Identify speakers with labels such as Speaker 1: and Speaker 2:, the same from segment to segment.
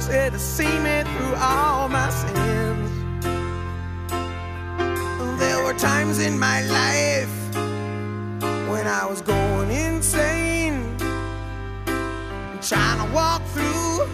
Speaker 1: mercy to see me through all my sins. There were times in my life when I was going insane, trying to walk through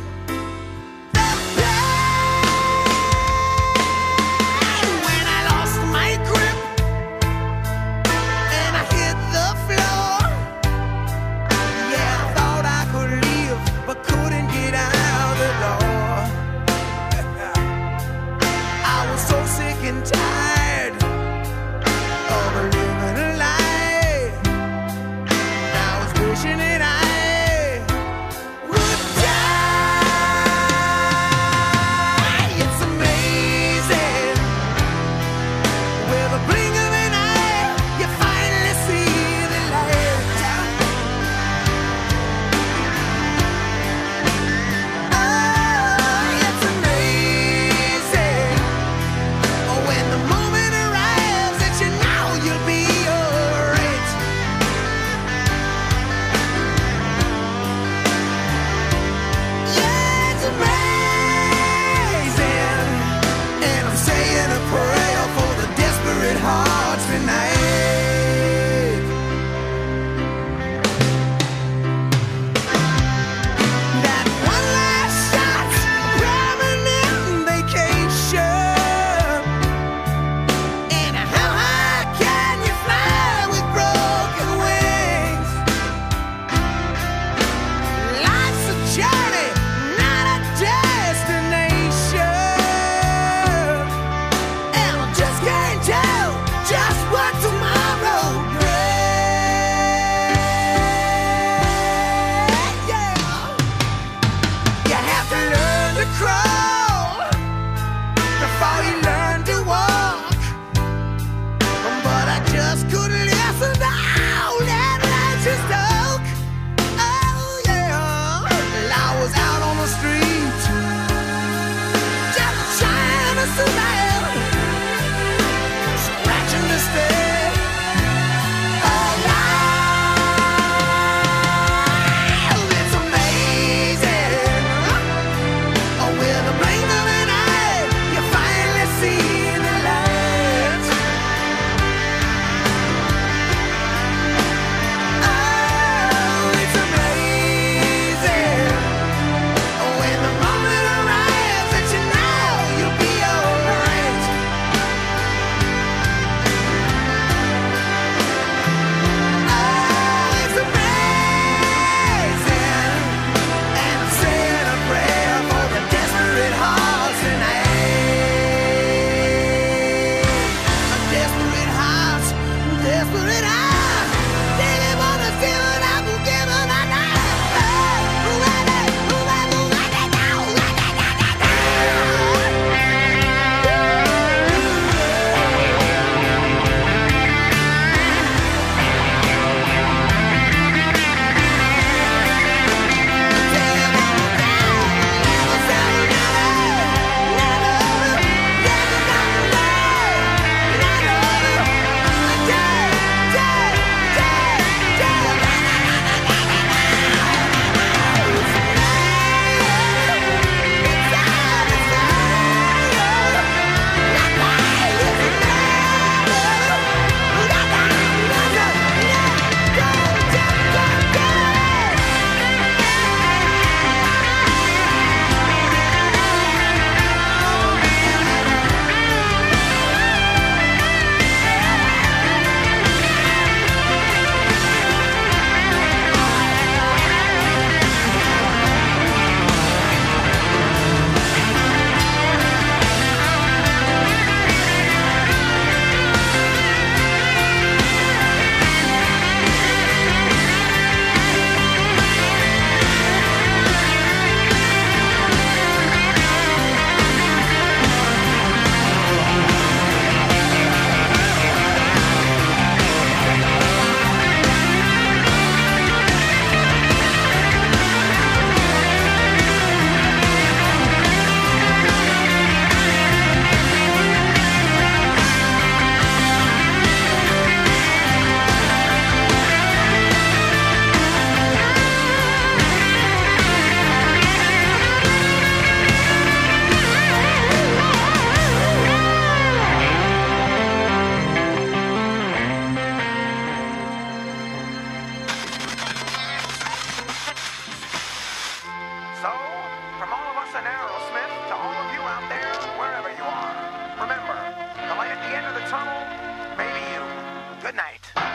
Speaker 1: Good night.